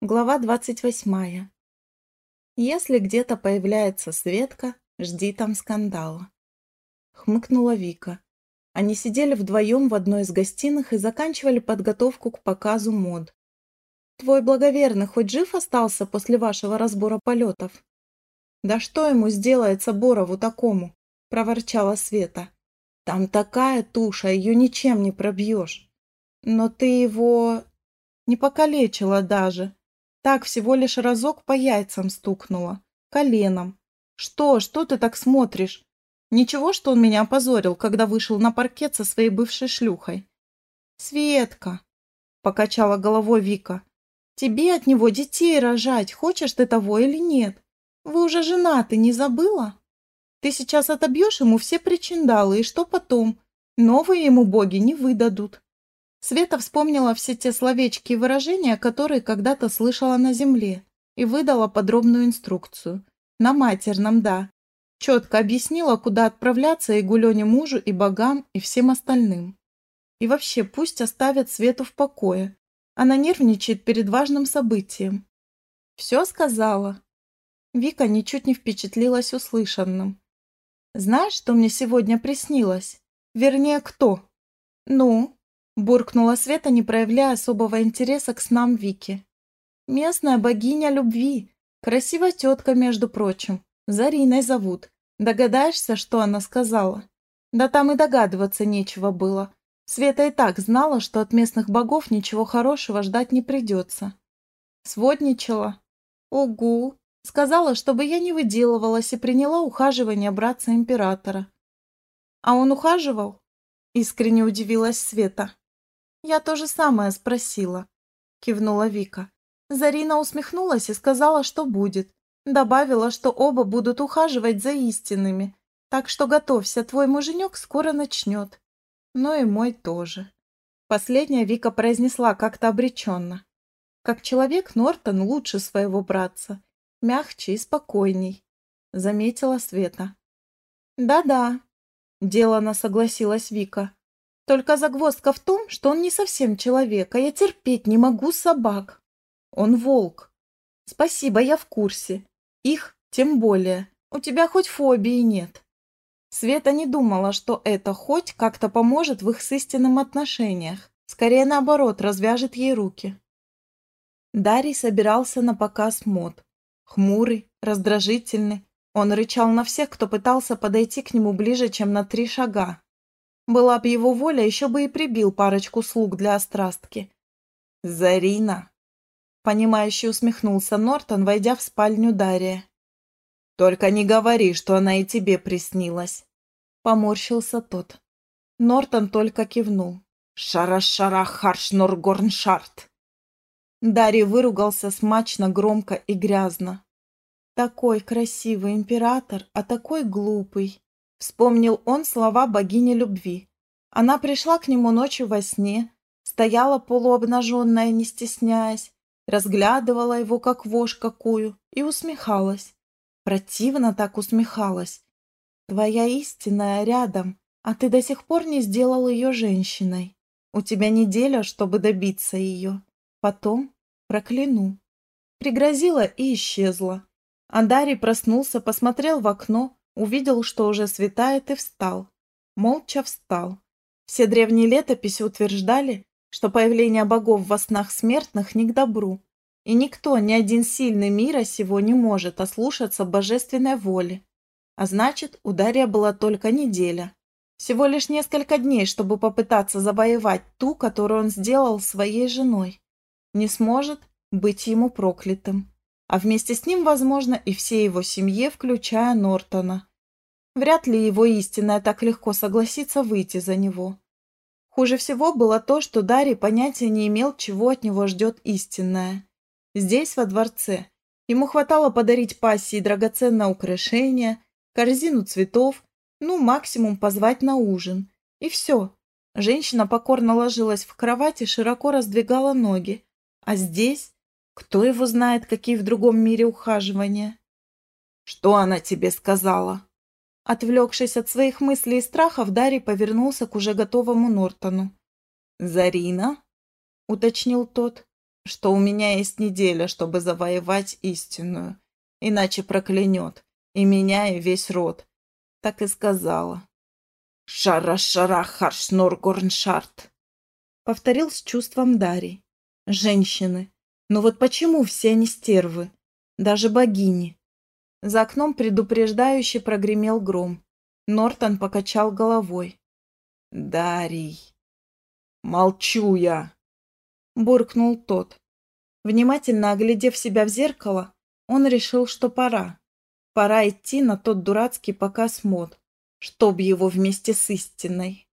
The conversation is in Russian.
Глава двадцать восьмая. Если где-то появляется Светка, жди там скандала. Хмыкнула Вика. Они сидели вдвоем в одной из гостиных и заканчивали подготовку к показу мод. «Твой благоверный хоть жив остался после вашего разбора полетов?» «Да что ему сделается Борову такому?» – проворчала Света. «Там такая туша, ее ничем не пробьешь. Но ты его не покалечила даже, так всего лишь разок по яйцам стукнула. Коленом. Что, что ты так смотришь? Ничего, что он меня опозорил, когда вышел на паркет со своей бывшей шлюхой. Светка, покачала головой Вика. Тебе от него детей рожать, хочешь ты того или нет? Вы уже женаты, не забыла? Ты сейчас отобьешь ему все причиндалы, и что потом? Новые ему боги не выдадут. Света вспомнила все те словечки и выражения, которые когда-то слышала на земле, и выдала подробную инструкцию. На матерном, да. Четко объяснила, куда отправляться и Гулене мужу, и богам, и всем остальным. И вообще, пусть оставят Свету в покое. Она нервничает перед важным событием. Все сказала. Вика ничуть не впечатлилась услышанным. «Знаешь, что мне сегодня приснилось? Вернее, кто?» «Ну?» Буркнула Света, не проявляя особого интереса к снам Вики. «Местная богиня любви. Красивая тетка, между прочим. Зариной зовут. Догадаешься, что она сказала?» Да там и догадываться нечего было. Света и так знала, что от местных богов ничего хорошего ждать не придется. Сводничала. «Угу!» Сказала, чтобы я не выделывалась и приняла ухаживание братца императора. «А он ухаживал?» Искренне удивилась Света. «Я то же самое спросила», – кивнула Вика. Зарина усмехнулась и сказала, что будет. Добавила, что оба будут ухаживать за истинными. Так что готовься, твой муженек скоро начнет. Ну и мой тоже. Последняя Вика произнесла как-то обреченно. Как человек Нортон лучше своего братца. Мягче и спокойней. Заметила Света. Да-да, делано согласилась Вика. Только загвоздка в том, что он не совсем человек, а я терпеть не могу собак. Он волк. Спасибо, я в курсе. Их тем более. У тебя хоть фобии нет. Света не думала, что это хоть как-то поможет в их с истинным отношениях. Скорее наоборот, развяжет ей руки. Дарий собирался на показ мод. Хмурый, раздражительный. Он рычал на всех, кто пытался подойти к нему ближе, чем на три шага. Была б его воля, еще бы и прибил парочку слуг для острастки. «Зарина!» Понимающе усмехнулся Нортон, войдя в спальню Дария. «Только не говори, что она и тебе приснилась!» Поморщился тот. Нортон только кивнул. «Шара-шара харш-норгорншарт!» Дарий выругался смачно, громко и грязно. «Такой красивый император, а такой глупый!» Вспомнил он слова богини любви. Она пришла к нему ночью во сне, стояла полуобнаженная, не стесняясь, разглядывала его, как вошь какую, и усмехалась. Противно так усмехалась. «Твоя истинная рядом, а ты до сих пор не сделал ее женщиной. У тебя неделя, чтобы добиться ее. Потом прокляну». Пригрозила и исчезла. А Дарий проснулся, посмотрел в окно, Увидел, что уже светает, и встал. Молча встал. Все древние летописи утверждали, что появление богов во снах смертных не к добру, и никто, ни один сильный мира сего не может ослушаться божественной воли. А значит, у Дарья была только неделя. Всего лишь несколько дней, чтобы попытаться завоевать ту, которую он сделал своей женой. Не сможет быть ему проклятым. А вместе с ним, возможно, и всей его семье, включая Нортона. Вряд ли его истинная так легко согласится выйти за него. Хуже всего было то, что Дарий понятия не имел, чего от него ждет истинная. Здесь, во дворце, ему хватало подарить пассии драгоценное украшение, корзину цветов, ну, максимум позвать на ужин. И все. Женщина покорно ложилась в кровать и широко раздвигала ноги. А здесь? Кто его знает, какие в другом мире ухаживания? «Что она тебе сказала?» Отвлекшись от своих мыслей и страхов, Дарий повернулся к уже готовому Нортону. «Зарина?» – уточнил тот. что у меня есть неделя, чтобы завоевать истинную, иначе проклянет и меня, и весь род. Так и сказала. «Шара-шара харшнор-горншарт», — повторил с чувством Дарий. «Женщины. Но вот почему все они стервы? Даже богини?» За окном предупреждающе прогремел гром. Нортон покачал головой. «Дарий!» «Молчу я!» Буркнул тот. Внимательно оглядев себя в зеркало, он решил, что пора. Пора идти на тот дурацкий показ мод, чтоб его вместе с истиной.